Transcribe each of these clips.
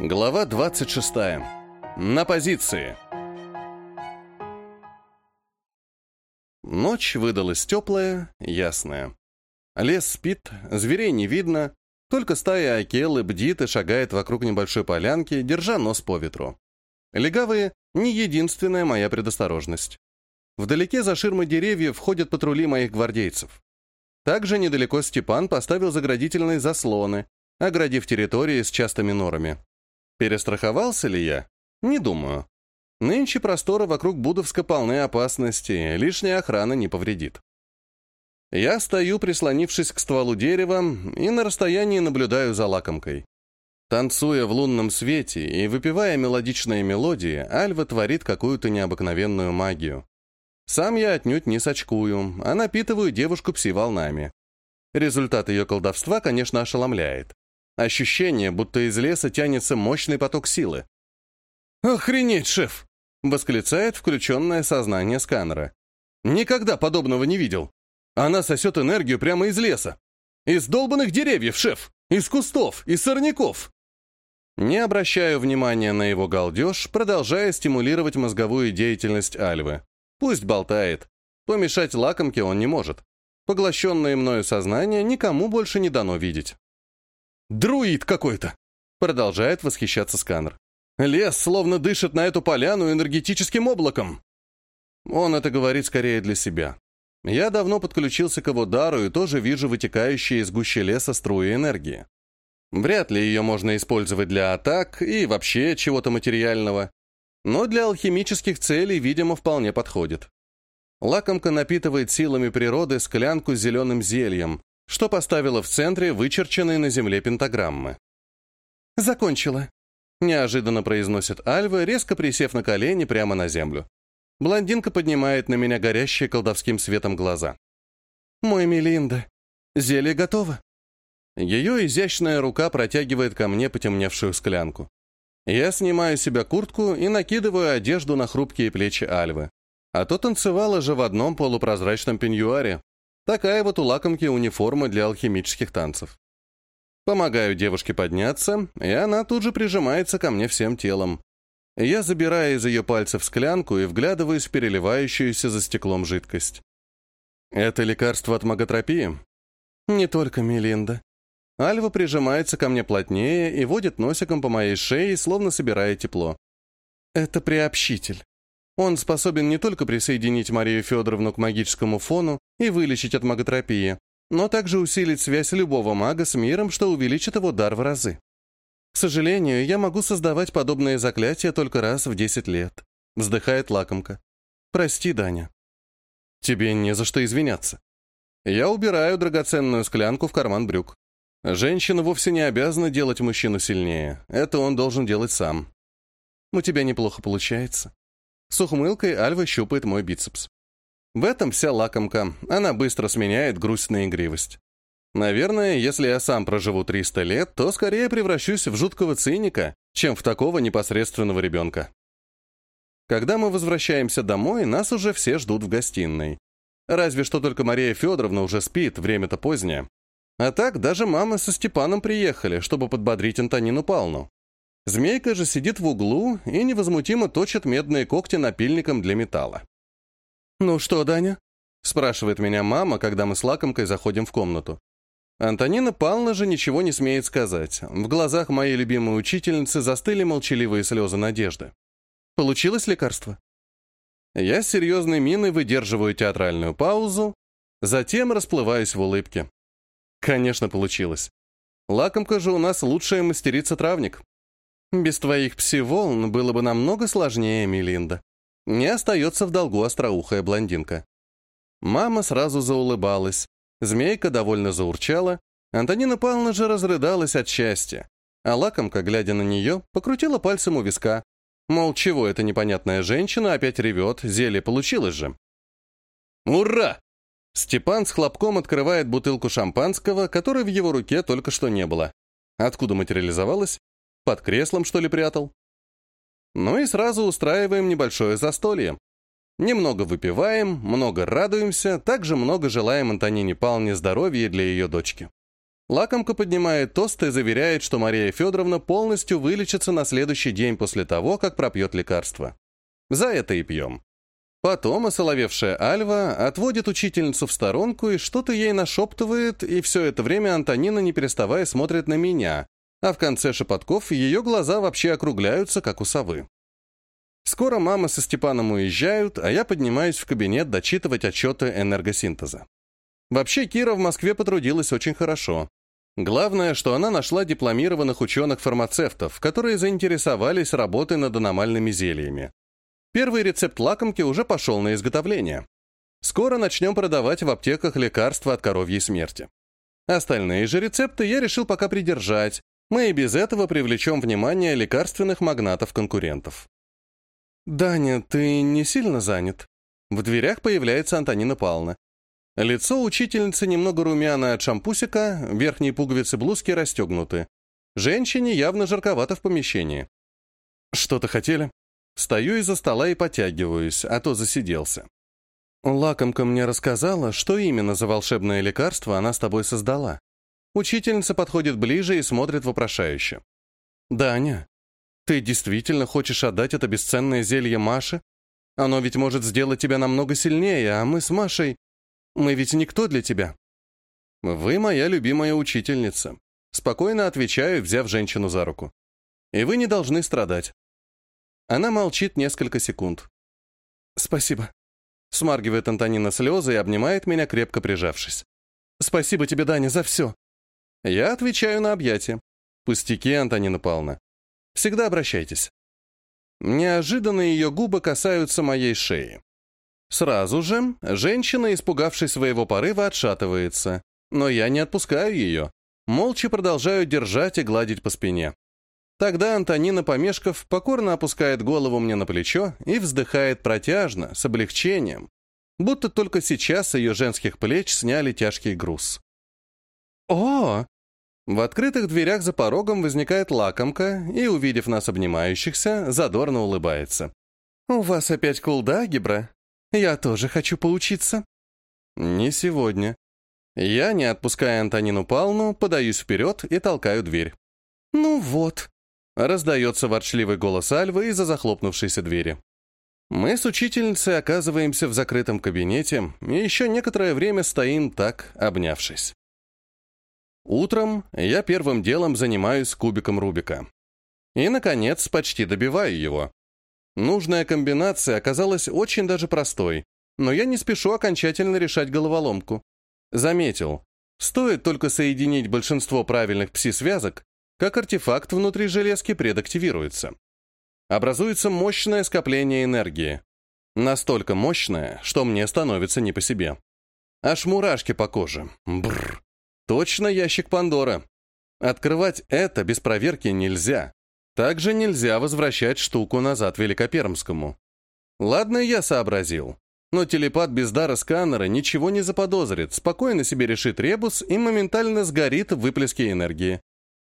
Глава 26. На позиции. Ночь выдалась теплая, ясная. Лес спит, зверей не видно, только стая акелы бдит и шагает вокруг небольшой полянки, держа нос по ветру. Легавые — не единственная моя предосторожность. Вдалеке за ширмой деревьев ходят патрули моих гвардейцев. Также недалеко Степан поставил заградительные заслоны, оградив территории с частыми норами. Перестраховался ли я? Не думаю. Нынче просторы вокруг Будовска полны опасности, лишняя охрана не повредит. Я стою, прислонившись к стволу дерева, и на расстоянии наблюдаю за лакомкой. Танцуя в лунном свете и выпивая мелодичные мелодии, Альва творит какую-то необыкновенную магию. Сам я отнюдь не сочкую, а напитываю девушку пси-волнами. Результат ее колдовства, конечно, ошеломляет. Ощущение, будто из леса тянется мощный поток силы. «Охренеть, шеф!» — восклицает включенное сознание сканера. «Никогда подобного не видел. Она сосет энергию прямо из леса. Из долбанных деревьев, шеф! Из кустов, из сорняков!» Не обращаю внимания на его галдеж, продолжая стимулировать мозговую деятельность Альвы. Пусть болтает. Помешать лакомке он не может. Поглощенное мною сознание никому больше не дано видеть. Друид какой-то!» Продолжает восхищаться сканер. «Лес словно дышит на эту поляну энергетическим облаком!» Он это говорит скорее для себя. Я давно подключился к его дару и тоже вижу вытекающие из гущи леса струи энергии. Вряд ли ее можно использовать для атак и вообще чего-то материального, но для алхимических целей, видимо, вполне подходит. Лакомка напитывает силами природы склянку с зеленым зельем, что поставила в центре вычерченные на земле пентаграммы. «Закончила», — неожиданно произносит Альва, резко присев на колени прямо на землю. Блондинка поднимает на меня горящие колдовским светом глаза. «Мой Мелинда, зелье готово». Ее изящная рука протягивает ко мне потемневшую склянку. Я снимаю с себя куртку и накидываю одежду на хрупкие плечи Альвы. А то танцевала же в одном полупрозрачном пеньюаре, Такая вот у лакомки униформа для алхимических танцев. Помогаю девушке подняться, и она тут же прижимается ко мне всем телом. Я забираю из ее пальцев склянку и вглядываюсь в переливающуюся за стеклом жидкость. Это лекарство от маготропии? Не только Мелинда. Альва прижимается ко мне плотнее и водит носиком по моей шее, словно собирая тепло. Это приобщитель. Он способен не только присоединить Марию Федоровну к магическому фону и вылечить от маготропии, но также усилить связь любого мага с миром, что увеличит его дар в разы. К сожалению, я могу создавать подобные заклятия только раз в 10 лет. Вздыхает лакомка. Прости, Даня. Тебе не за что извиняться. Я убираю драгоценную склянку в карман брюк. Женщина вовсе не обязана делать мужчину сильнее. Это он должен делать сам. У тебя неплохо получается. С ухмылкой Альва щупает мой бицепс. В этом вся лакомка. Она быстро сменяет грусть на игривость. Наверное, если я сам проживу 300 лет, то скорее превращусь в жуткого циника, чем в такого непосредственного ребенка. Когда мы возвращаемся домой, нас уже все ждут в гостиной. Разве что только Мария Федоровна уже спит, время-то позднее. А так даже мама со Степаном приехали, чтобы подбодрить Антонину Павловну. Змейка же сидит в углу и невозмутимо точит медные когти напильником для металла. «Ну что, Даня?» — спрашивает меня мама, когда мы с лакомкой заходим в комнату. Антонина Павловна же ничего не смеет сказать. В глазах моей любимой учительницы застыли молчаливые слезы надежды. Получилось лекарство? Я с серьезной миной выдерживаю театральную паузу, затем расплываюсь в улыбке. Конечно, получилось. Лакомка же у нас лучшая мастерица-травник. Без твоих пси-волн было бы намного сложнее, Мелинда. Не остается в долгу остроухая блондинка. Мама сразу заулыбалась. Змейка довольно заурчала. Антонина Павловна же разрыдалась от счастья. А лакомка, глядя на нее, покрутила пальцем у виска. Мол, чего эта непонятная женщина опять ревет, зелье получилось же. «Ура!» Степан с хлопком открывает бутылку шампанского, которой в его руке только что не было. Откуда материализовалась? Под креслом, что ли, прятал? Ну и сразу устраиваем небольшое застолье. Немного выпиваем, много радуемся, также много желаем Антонине Павловне здоровья для ее дочки. Лакомка поднимает тост и заверяет, что Мария Федоровна полностью вылечится на следующий день после того, как пропьет лекарство. За это и пьем. Потом осоловевшая Альва отводит учительницу в сторонку и что-то ей нашептывает, и все это время Антонина, не переставая, смотрит на меня, а в конце шепотков ее глаза вообще округляются, как у совы. Скоро мама со Степаном уезжают, а я поднимаюсь в кабинет дочитывать отчеты энергосинтеза. Вообще, Кира в Москве потрудилась очень хорошо. Главное, что она нашла дипломированных ученых-фармацевтов, которые заинтересовались работой над аномальными зельями. Первый рецепт лакомки уже пошел на изготовление. Скоро начнем продавать в аптеках лекарства от коровьей смерти. Остальные же рецепты я решил пока придержать. Мы и без этого привлечем внимание лекарственных магнатов-конкурентов. «Даня, ты не сильно занят?» В дверях появляется Антонина Павловна. Лицо учительницы немного румяное от шампусика, верхние пуговицы блузки расстегнуты. Женщине явно жарковато в помещении. «Что-то хотели?» Стою из-за стола и потягиваюсь, а то засиделся. Лакомка мне рассказала, что именно за волшебное лекарство она с тобой создала. Учительница подходит ближе и смотрит вопрошающе. «Даня, ты действительно хочешь отдать это бесценное зелье Маше? Оно ведь может сделать тебя намного сильнее, а мы с Машей... Мы ведь никто для тебя». «Вы моя любимая учительница», — спокойно отвечаю, взяв женщину за руку. «И вы не должны страдать». Она молчит несколько секунд. «Спасибо», — смаргивает Антонина слезы и обнимает меня, крепко прижавшись. «Спасибо тебе, Даня, за все». Я отвечаю на объятия. «Пустяки, Антонина Павловна. Всегда обращайтесь». Неожиданно ее губы касаются моей шеи. Сразу же женщина, испугавшись своего порыва, отшатывается. Но я не отпускаю ее. Молча продолжаю держать и гладить по спине. Тогда Антонина, помешков, покорно опускает голову мне на плечо и вздыхает протяжно, с облегчением, будто только сейчас ее женских плеч сняли тяжкий груз. «О!» В открытых дверях за порогом возникает лакомка и, увидев нас обнимающихся, задорно улыбается. «У вас опять кулда, Гибра?» Я тоже хочу поучиться». «Не сегодня». Я, не отпуская Антонину Павловну, подаюсь вперед и толкаю дверь. «Ну вот», — раздается ворчливый голос Альвы из-за захлопнувшейся двери. Мы с учительницей оказываемся в закрытом кабинете и еще некоторое время стоим так, обнявшись. Утром я первым делом занимаюсь кубиком Рубика. И, наконец, почти добиваю его. Нужная комбинация оказалась очень даже простой, но я не спешу окончательно решать головоломку. Заметил, стоит только соединить большинство правильных пси-связок, как артефакт внутри железки предактивируется. Образуется мощное скопление энергии. Настолько мощное, что мне становится не по себе. Аж мурашки по коже. Бррр. Точно ящик Пандора. Открывать это без проверки нельзя. Также нельзя возвращать штуку назад Великопермскому. Ладно, я сообразил. Но телепат без дара сканера ничего не заподозрит, спокойно себе решит ребус и моментально сгорит в выплеске энергии.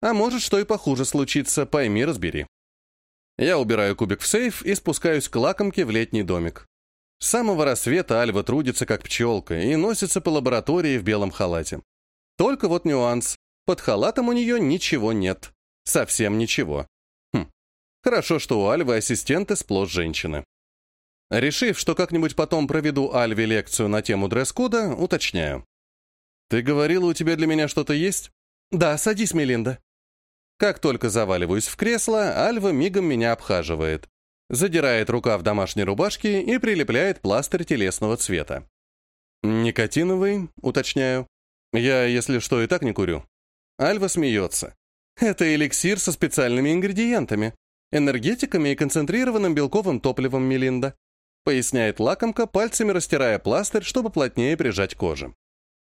А может, что и похуже случится, пойми, разбери. Я убираю кубик в сейф и спускаюсь к лакомке в летний домик. С самого рассвета Альва трудится как пчелка и носится по лаборатории в белом халате. Только вот нюанс. Под халатом у нее ничего нет. Совсем ничего. Хорошо, что у Альвы ассистенты сплошь женщины. Решив, что как-нибудь потом проведу Альве лекцию на тему дресс-кода, уточняю. «Ты говорила, у тебя для меня что-то есть?» «Да, садись, Мелинда». Как только заваливаюсь в кресло, Альва мигом меня обхаживает. Задирает рукав домашней рубашки и прилепляет пластырь телесного цвета. «Никотиновый?» — уточняю. «Я, если что, и так не курю». Альва смеется. «Это эликсир со специальными ингредиентами энергетиками и концентрированным белковым топливом Мелинда. Поясняет лакомка, пальцами растирая пластырь, чтобы плотнее прижать кожу.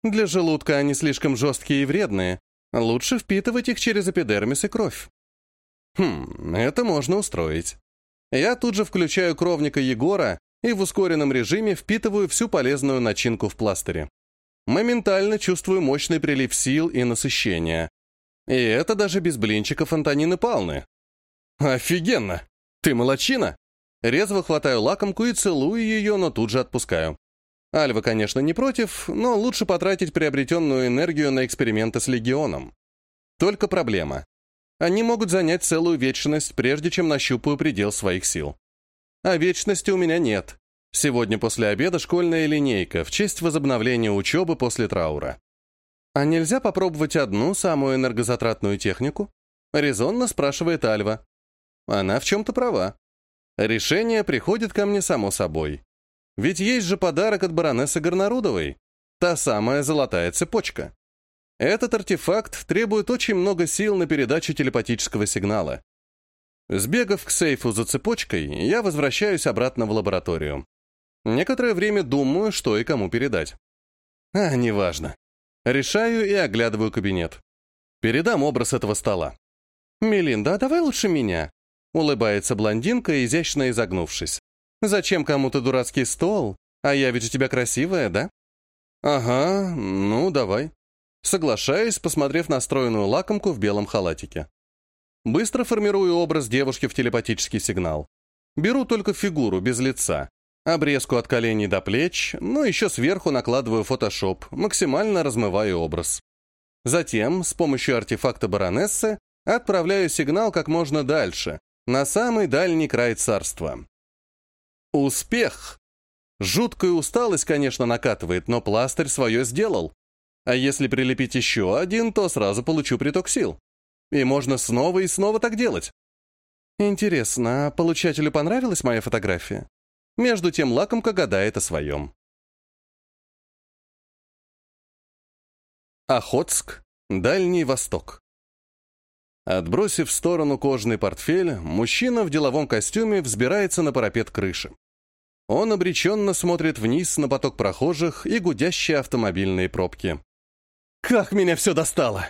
Для желудка они слишком жесткие и вредные. Лучше впитывать их через эпидермис и кровь. Хм, это можно устроить. Я тут же включаю кровника Егора и в ускоренном режиме впитываю всю полезную начинку в пластыре. Моментально чувствую мощный прилив сил и насыщения. И это даже без блинчиков Антонины Палны. «Офигенно! Ты молочина!» Резво хватаю лакомку и целую ее, но тут же отпускаю. Альва, конечно, не против, но лучше потратить приобретенную энергию на эксперименты с Легионом. Только проблема. Они могут занять целую вечность, прежде чем нащупаю предел своих сил. А вечности у меня нет. Сегодня после обеда школьная линейка в честь возобновления учебы после траура. А нельзя попробовать одну, самую энергозатратную технику? Резонно спрашивает Альва. Она в чем-то права. Решение приходит ко мне само собой. Ведь есть же подарок от баронессы Горнарудовой. Та самая золотая цепочка. Этот артефакт требует очень много сил на передачу телепатического сигнала. Сбегав к сейфу за цепочкой, я возвращаюсь обратно в лабораторию. Некоторое время думаю, что и кому передать. А, неважно. Решаю и оглядываю кабинет. Передам образ этого стола. «Мелинда, а давай лучше меня», — улыбается блондинка, изящно изогнувшись. «Зачем кому-то дурацкий стол? А я ведь у тебя красивая, да?» «Ага, ну, давай». Соглашаюсь, посмотрев на стройную лакомку в белом халатике. Быстро формирую образ девушки в телепатический сигнал. Беру только фигуру, без лица. Обрезку от коленей до плеч, но еще сверху накладываю фотошоп, максимально размываю образ. Затем, с помощью артефакта баронессы, Отправляю сигнал как можно дальше, на самый дальний край царства. Успех! Жуткая усталость, конечно, накатывает, но пластырь свое сделал. А если прилепить еще один, то сразу получу приток сил. И можно снова и снова так делать. Интересно, а получателю понравилась моя фотография? Между тем лакомка гадает о своем. Охотск, Дальний Восток. Отбросив в сторону кожаный портфель, мужчина в деловом костюме взбирается на парапет крыши. Он обреченно смотрит вниз на поток прохожих и гудящие автомобильные пробки. «Как меня все достало!»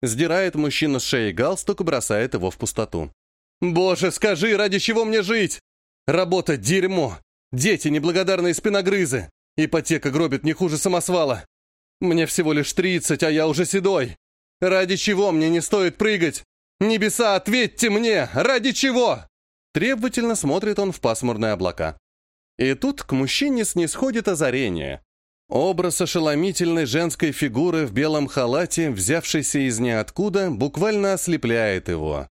Сдирает мужчина с шеи галстук и бросает его в пустоту. «Боже, скажи, ради чего мне жить? Работа — дерьмо! Дети — неблагодарные спиногрызы! Ипотека гробит не хуже самосвала! Мне всего лишь тридцать, а я уже седой! Ради чего мне не стоит прыгать? «Небеса, ответьте мне! Ради чего?» Требовательно смотрит он в пасмурные облака. И тут к мужчине снисходит озарение. Образ ошеломительной женской фигуры в белом халате, взявшейся из ниоткуда, буквально ослепляет его.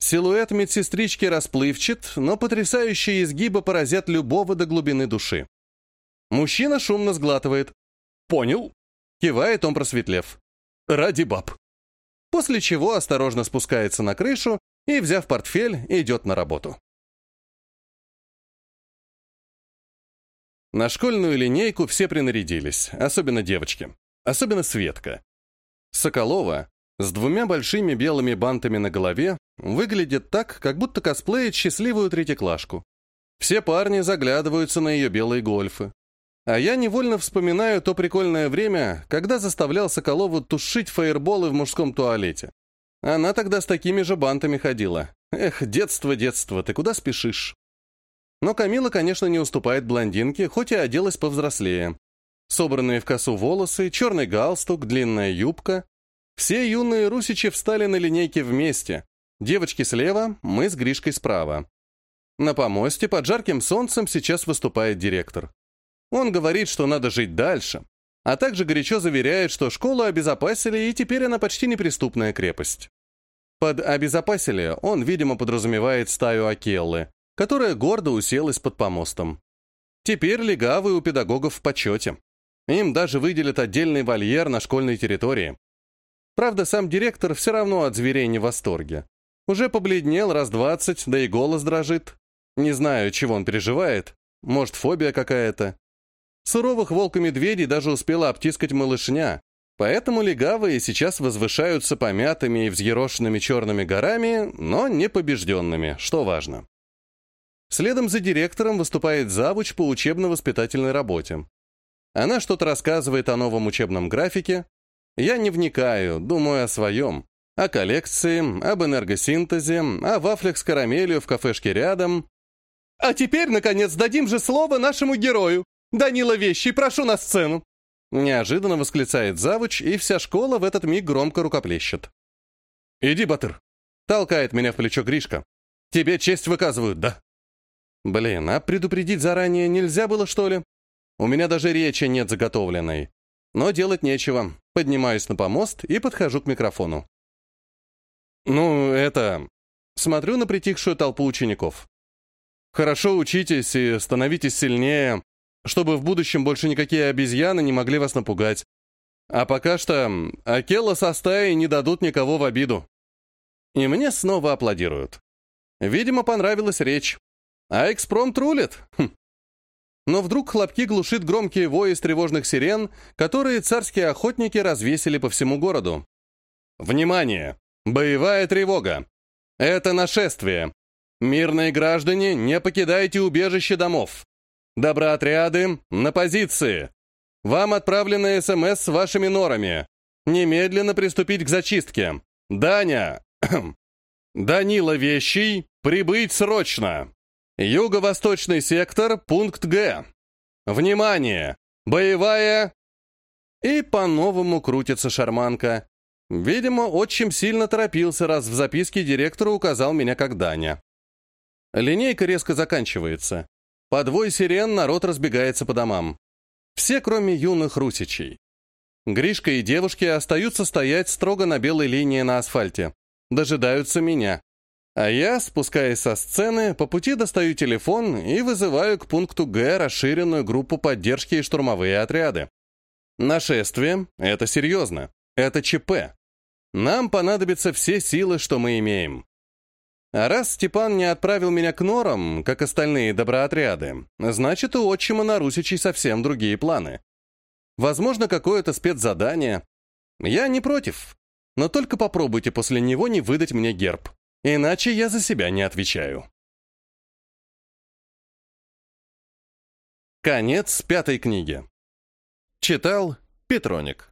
Силуэт медсестрички расплывчат, но потрясающие изгибы поразят любого до глубины души. Мужчина шумно сглатывает. «Понял?» Кивает он, просветлев. «Ради баб» после чего осторожно спускается на крышу и, взяв портфель, идет на работу. На школьную линейку все принарядились, особенно девочки, особенно Светка. Соколова с двумя большими белыми бантами на голове выглядит так, как будто косплеит счастливую третьеклашку. Все парни заглядываются на ее белые гольфы. А я невольно вспоминаю то прикольное время, когда заставлял Соколову тушить фаерболы в мужском туалете. Она тогда с такими же бантами ходила. Эх, детство, детство, ты куда спешишь? Но Камила, конечно, не уступает блондинке, хоть и оделась повзрослее. Собранные в косу волосы, черный галстук, длинная юбка. Все юные русичи встали на линейке вместе. Девочки слева, мы с Гришкой справа. На помосте под жарким солнцем сейчас выступает директор. Он говорит, что надо жить дальше, а также горячо заверяет, что школу обезопасили, и теперь она почти неприступная крепость. Под «обезопасили» он, видимо, подразумевает стаю Акеллы, которая гордо уселась под помостом. Теперь легавые у педагогов в почете. Им даже выделят отдельный вольер на школьной территории. Правда, сам директор все равно от зверей не в восторге. Уже побледнел раз двадцать, да и голос дрожит. Не знаю, чего он переживает. Может, фобия какая-то. Суровых волк-медведей даже успела обтискать малышня, поэтому легавые сейчас возвышаются помятыми и взъерошенными черными горами, но не побежденными, что важно. Следом за директором выступает завуч по учебно-воспитательной работе. Она что-то рассказывает о новом учебном графике. Я не вникаю, думаю о своем. О коллекции, об энергосинтезе, о вафлях с карамелью в кафешке рядом. «А теперь, наконец, дадим же слово нашему герою!» «Данила Вещий, прошу на сцену!» Неожиданно восклицает завуч, и вся школа в этот миг громко рукоплещет. «Иди, Батыр!» — толкает меня в плечо Гришка. «Тебе честь выказывают, да?» Блин, а предупредить заранее нельзя было, что ли? У меня даже речи нет заготовленной. Но делать нечего. Поднимаюсь на помост и подхожу к микрофону. Ну, это... Смотрю на притихшую толпу учеников. Хорошо учитесь и становитесь сильнее, чтобы в будущем больше никакие обезьяны не могли вас напугать. А пока что Акела со стаей не дадут никого в обиду. И мне снова аплодируют. Видимо, понравилась речь. А экспромт рулит. Хм. Но вдруг хлопки глушит громкие вои из тревожных сирен, которые царские охотники развесили по всему городу. Внимание! Боевая тревога! Это нашествие! Мирные граждане, не покидайте убежище домов! Доброотряды, на позиции! Вам отправлены СМС с вашими норами. Немедленно приступить к зачистке. Даня! Данила Вещий, прибыть срочно! Юго-восточный сектор, пункт Г. Внимание! Боевая... И по-новому крутится шарманка. Видимо, очень сильно торопился, раз в записке директору указал меня как Даня. Линейка резко заканчивается. По двое сирен народ разбегается по домам. Все, кроме юных русичей. Гришка и девушки остаются стоять строго на белой линии на асфальте. Дожидаются меня. А я, спускаясь со сцены, по пути достаю телефон и вызываю к пункту Г расширенную группу поддержки и штурмовые отряды. Нашествие — это серьезно. Это ЧП. Нам понадобятся все силы, что мы имеем. А раз Степан не отправил меня к норам, как остальные доброотряды, значит, у отчима на Русичей совсем другие планы. Возможно, какое-то спецзадание. Я не против. Но только попробуйте после него не выдать мне герб. Иначе я за себя не отвечаю. Конец пятой книги. Читал Петроник.